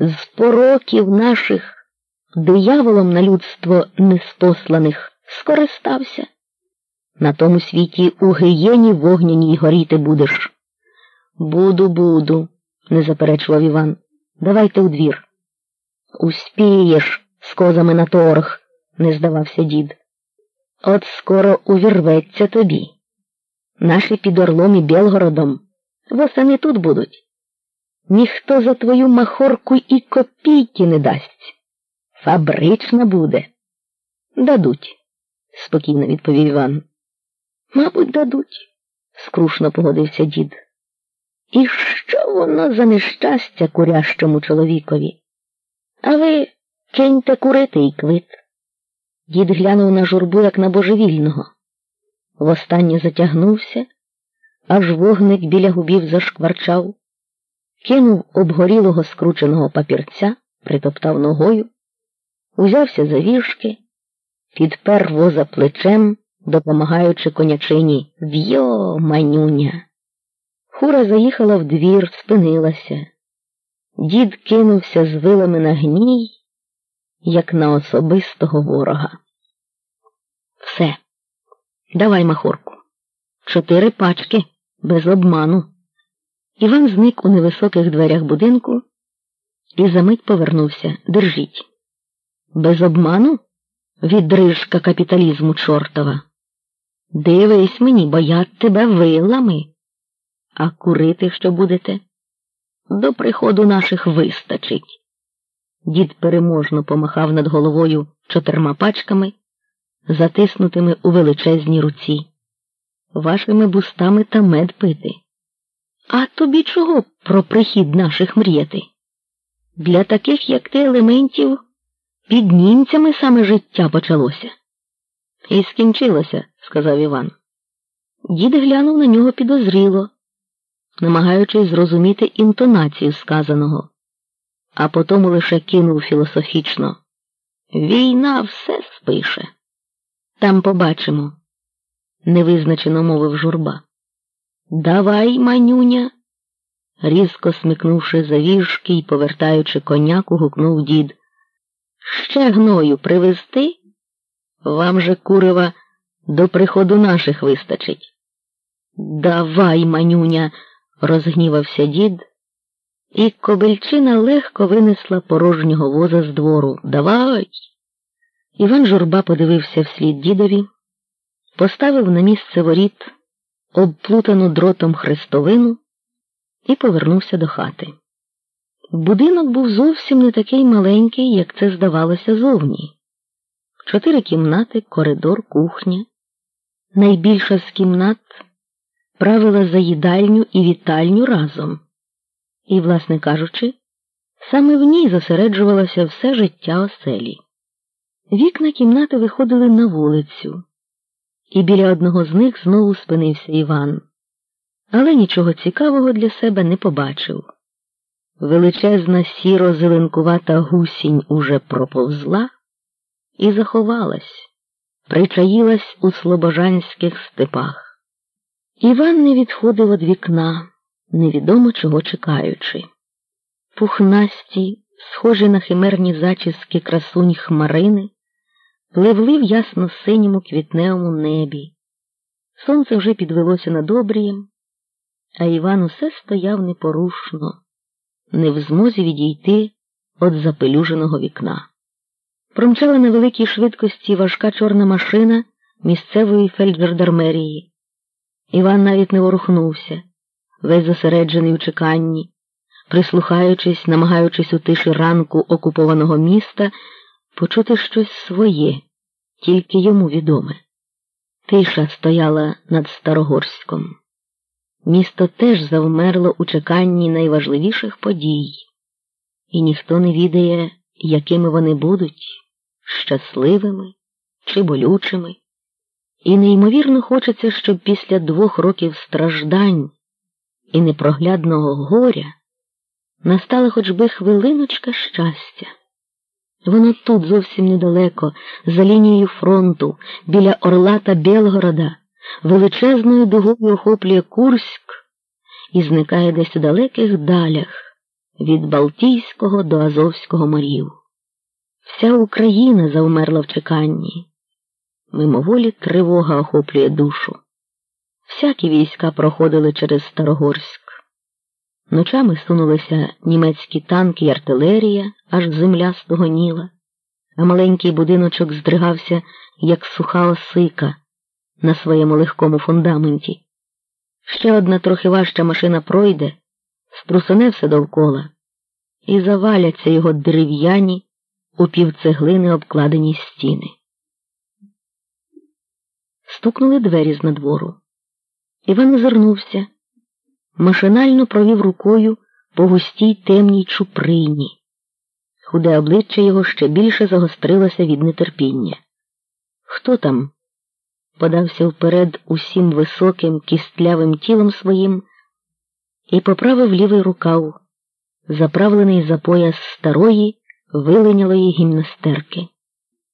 з пороків наших дияволом на людство неспосланих скористався. На тому світі у гиєні вогняній горіти будеш. Буду, буду, не заперечував Іван. Давайте у двір. Успієш з козами на торг, не здавався дід. От скоро увірветься тобі. Наші під Орлом і Білгородом восени тут будуть. Ніхто за твою махорку і копійки не дасть. Фабрична буде. Дадуть, спокійно відповів Іван. Мабуть, дадуть, скрушно погодився дід. І що воно за нещастя курящому чоловікові? А ви киньте курити і квит. Дід глянув на журбу, як на божевільного. Востаннє затягнувся, аж вогник біля губів зашкварчав, кинув обгорілого скрученого папірця, притоптав ногою, узявся за вішки, підпер воза плечем, допомагаючи конячині В'йо, манюня. Хура заїхала в двір, спинилася. Дід кинувся з вилами на гній, як на особистого ворога. Все, давай махорку. Чотири пачки без обману. Іван зник у невисоких дверях будинку і за мить повернувся. Держіть. Без обману? Відрижка капіталізму чортова. Дивись мені, бо я тебе вилами. А курити що будете? До приходу наших вистачить. Дід переможно помахав над головою чотирма пачками, затиснутими у величезній руці. Вашими бустами та мед пити. А тобі чого про прихід наших мріяти? Для таких, як ти, елементів, під німцями саме життя почалося. І скінчилося, сказав Іван. Дід глянув на нього підозріло намагаючись зрозуміти інтонацію сказаного, а потому лише кинув філософічно Війна все спише. Там побачимо, невизначено мовив журба. Давай, манюня. Різко смикнувши завіжки і повертаючи коняку, гукнув дід. Ще гною привезти? Вам же, курева, до приходу наших вистачить. Давай, манюня розгнівався дід, і кобильчина легко винесла порожнього воза з двору. Давай. Іван журба подивився вслід дідові, поставив на місце воріт обплутану дротом хрестовину і повернувся до хати. Будинок був зовсім не такий маленький, як це здавалося зовні. Чотири кімнати, коридор, кухня. Найбільша з кімнат правила за їдальню і вітальню разом. І, власне кажучи, саме в ній зосереджувалося все життя оселі. Вікна кімнати виходили на вулицю, і біля одного з них знову спинився Іван, але нічого цікавого для себе не побачив. Величезна сіро зеленкувата гусінь уже проповзла і заховалась, причаїлась у слобожанських степах. Іван не відходив від вікна, невідомо чого чекаючи. Пухнасті, схожі на химерні зачіски красунь хмарини, пливли в ясно синьому квітневому небі. Сонце вже підвелося над обрієм, а Іван усе стояв непорушно, не в змозі відійти від запелюженого вікна. Промчала на великій швидкості важка чорна машина місцевої фельджердармерії. Іван навіть не ворухнувся, весь зосереджений у чеканні, прислухаючись, намагаючись у тиші ранку окупованого міста почути щось своє, тільки йому відоме. Тиша стояла над Старогорськом. Місто теж завмерло у чеканні найважливіших подій, і ніхто не відає, якими вони будуть щасливими чи болючими. І неймовірно хочеться, щоб після двох років страждань і непроглядного горя настала хоч би хвилиночка щастя. Воно тут зовсім недалеко, за лінією фронту, біля Орла та Белгорода, величезною дугою охоплює Курськ і зникає десь у далеких далях, від Балтійського до Азовського морів. Вся Україна завмерла в чеканні. Мимоволі тривога охоплює душу. Всякі війська проходили через Старогорськ. Ночами сунулися німецькі танки й артилерія, аж земля стогоніла, а маленький будиночок здригався, як суха осика на своєму легкому фундаменті. Ще одна трохи важча машина пройде, струсоне все довкола, і заваляться його дерев'яні у півцеглини обкладені стіни. Стукнули двері з надвору. Іван озирнувся, машинально провів рукою по густій темній чуприні. Худе обличчя його ще більше загострилося від нетерпіння. Хто там? подався вперед усім високим, кістлявим тілом своїм і поправив лівий рукав, заправлений за пояс старої, виленялої гімнастерки.